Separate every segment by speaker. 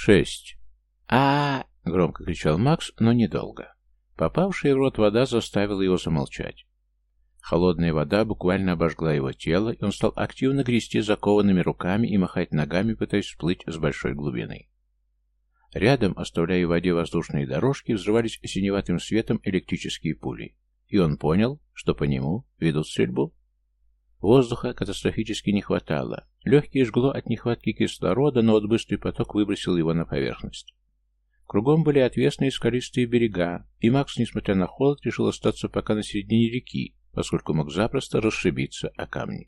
Speaker 1: Шесть. а, громко кричал Макс, но недолго. Попавшая в рот вода заставила его замолчать. Холодная вода буквально обожгла его тело, и он стал активно грести закованными руками и махать ногами, пытаясь всплыть с большой глубины. Рядом, оставляя в воде воздушные дорожки, взрывались синеватым светом электрические пули, и он понял, что по нему ведут стрельбу. Воздуха катастрофически не хватало. Легкие жгло от нехватки кислорода, но вот быстрый поток выбросил его на поверхность. Кругом были отвесные скалистые берега, и Макс, несмотря на холод, решил остаться пока на середине реки, поскольку мог запросто расшибиться о камни.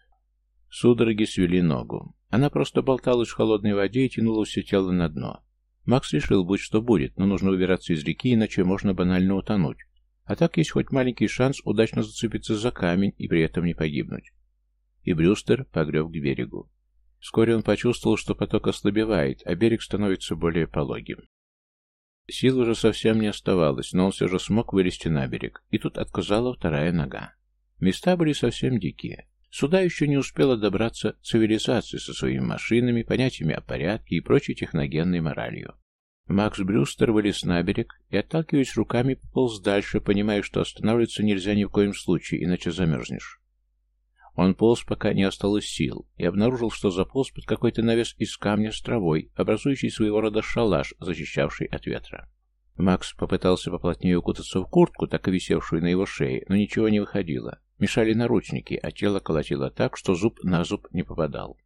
Speaker 1: Судороги свели ногу. Она просто болталась в холодной воде и тянула все тело на дно. Макс решил, будь что будет, но нужно убираться из реки, иначе можно банально утонуть. А так есть хоть маленький шанс удачно зацепиться за камень и при этом не погибнуть и Брюстер погреб к берегу. Вскоре он почувствовал, что поток ослабевает, а берег становится более пологим. Сил уже совсем не оставалось, но он все же смог вылезти на берег, и тут отказала вторая нога. Места были совсем дикие. Сюда еще не успела добраться цивилизация со своими машинами, понятиями о порядке и прочей техногенной моралью. Макс Брюстер вылез на берег и, отталкиваясь руками, пополз дальше, понимая, что останавливаться нельзя ни в коем случае, иначе замерзнешь. Он полз, пока не осталось сил, и обнаружил, что заполз под какой-то навес из камня с травой, образующий своего рода шалаш, защищавший от ветра. Макс попытался поплотнее укутаться в куртку, так и висевшую на его шее, но ничего не выходило. Мешали наручники, а тело колотило так, что зуб на зуб не попадал.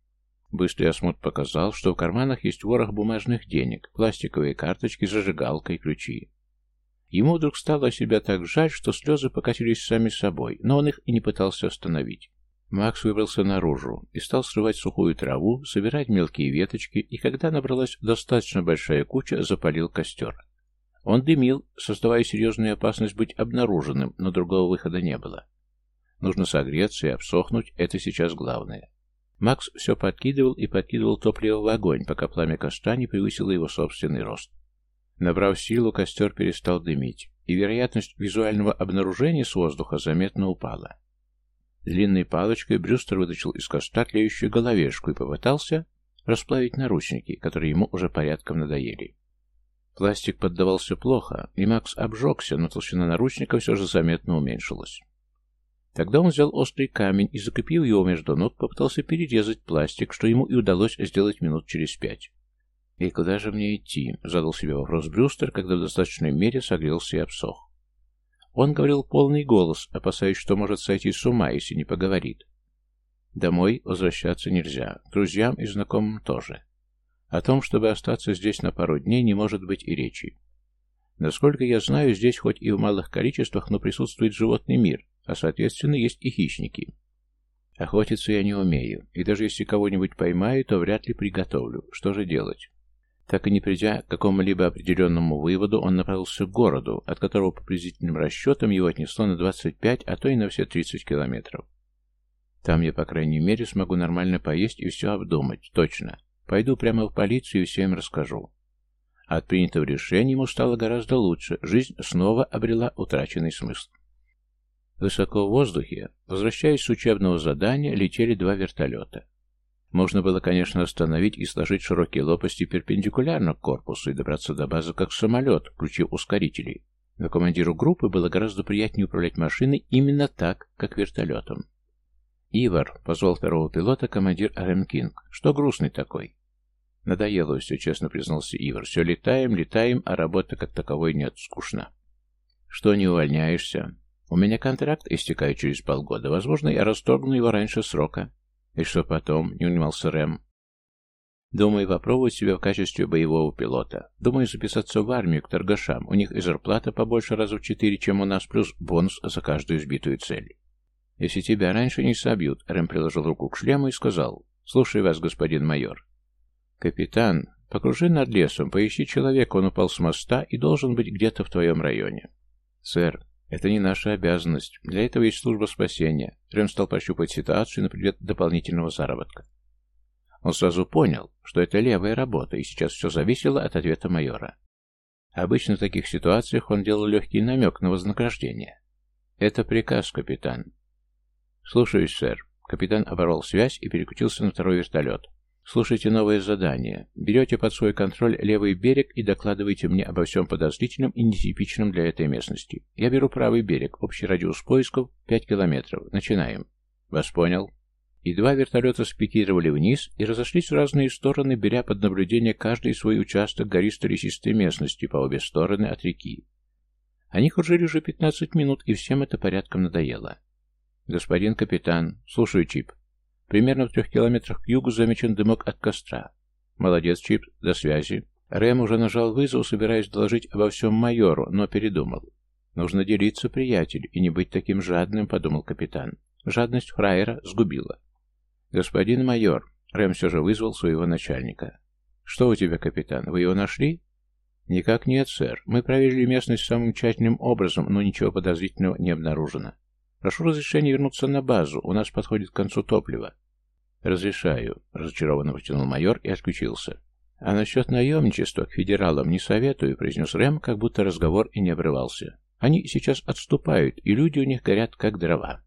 Speaker 1: Быстрый осмотр показал, что в карманах есть ворох бумажных денег, пластиковые карточки, зажигалка и ключи. Ему вдруг стало себя так жаль, что слезы покатились сами собой, но он их и не пытался остановить. Макс выбрался наружу и стал срывать сухую траву, собирать мелкие веточки, и когда набралась достаточно большая куча, запалил костер. Он дымил, создавая серьезную опасность быть обнаруженным, но другого выхода не было. Нужно согреться и обсохнуть, это сейчас главное. Макс все подкидывал и подкидывал топливо в огонь, пока пламя костра не превысило его собственный рост. Набрав силу, костер перестал дымить, и вероятность визуального обнаружения с воздуха заметно упала. Длинной палочкой Брюстер вытащил из костра тлеющую головешку и попытался расплавить наручники, которые ему уже порядком надоели. Пластик поддавался плохо, и Макс обжегся, но толщина наручника все же заметно уменьшилась. Тогда он взял острый камень и, закрепив его между ног, попытался перерезать пластик, что ему и удалось сделать минут через пять. «И куда же мне идти?» — задал себе вопрос Брюстер, когда в достаточной мере согрелся и обсох. Он говорил полный голос, опасаясь, что может сойти с ума, если не поговорит. Домой возвращаться нельзя, друзьям и знакомым тоже. О том, чтобы остаться здесь на пару дней, не может быть и речи. Насколько я знаю, здесь хоть и в малых количествах, но присутствует животный мир, а соответственно есть и хищники. Охотиться я не умею, и даже если кого-нибудь поймаю, то вряд ли приготовлю. Что же делать? Так и не придя к какому-либо определенному выводу, он направился к городу, от которого по приблизительным расчетам его отнесло на 25, а то и на все 30 километров. Там я, по крайней мере, смогу нормально поесть и все обдумать, точно. Пойду прямо в полицию и все им расскажу. От принятого решения ему стало гораздо лучше, жизнь снова обрела утраченный смысл. Высоко в воздухе, возвращаясь с учебного задания, летели два вертолета. Можно было, конечно, остановить и сложить широкие лопасти перпендикулярно к корпусу и добраться до базы как самолет, включив ускорители. Но командиру группы было гораздо приятнее управлять машиной именно так, как вертолетом. «Ивар», — позвал второго пилота командир Аремкинг, — «что грустный такой?» «Надоело все», — честно признался Ивар. «Все летаем, летаем, а работы как таковой нет, скучно». «Что, не увольняешься?» «У меня контракт истекает через полгода. Возможно, я расторгну его раньше срока. «И что потом?» — не унимался Рэм. «Думаю попробовать себя в качестве боевого пилота. Думаю записаться в армию к торгашам. У них и зарплата побольше раза в четыре, чем у нас, плюс бонус за каждую сбитую цель. Если тебя раньше не собьют», — Рэм приложил руку к шлему и сказал. «Слушай вас, господин майор». «Капитан, покружи над лесом, поищи человека, он упал с моста и должен быть где-то в твоем районе». «Сэр, это не наша обязанность. Для этого есть служба спасения. Рэм стал пощупать ситуацию на предмет дополнительного заработка. Он сразу понял, что это левая работа, и сейчас все зависело от ответа майора. Обычно в таких ситуациях он делал легкий намек на вознаграждение. «Это приказ, капитан». «Слушаюсь, сэр». Капитан оборвал связь и переключился на второй вертолет. Слушайте новое задание. Берете под свой контроль левый берег и докладывайте мне обо всем подозрительном и нетипичном для этой местности. Я беру правый берег. Общий радиус поисков 5 километров. Начинаем. Вас понял. И два вертолета спикировали вниз и разошлись в разные стороны, беря под наблюдение каждый свой участок гористо-лесистой местности по обе стороны от реки. Они кружили уже 15 минут, и всем это порядком надоело. «Господин капитан, слушаю, Чип. Примерно в трех километрах к югу замечен дымок от костра. Молодец, Чип, до связи. Рэм уже нажал вызов, собираясь доложить обо всем майору, но передумал. Нужно делиться, приятель, и не быть таким жадным, подумал капитан. Жадность фраера сгубила. Господин майор, Рэм все же вызвал своего начальника. Что у тебя, капитан, вы его нашли? Никак нет, сэр. Мы проверили местность самым тщательным образом, но ничего подозрительного не обнаружено. Прошу разрешения вернуться на базу. У нас подходит к концу топлива. Разрешаю, разочарованно протянул майор и отключился. А насчет наемничества к федералам не советую, произнес Рэм, как будто разговор и не обрывался. Они сейчас отступают, и люди у них горят, как дрова.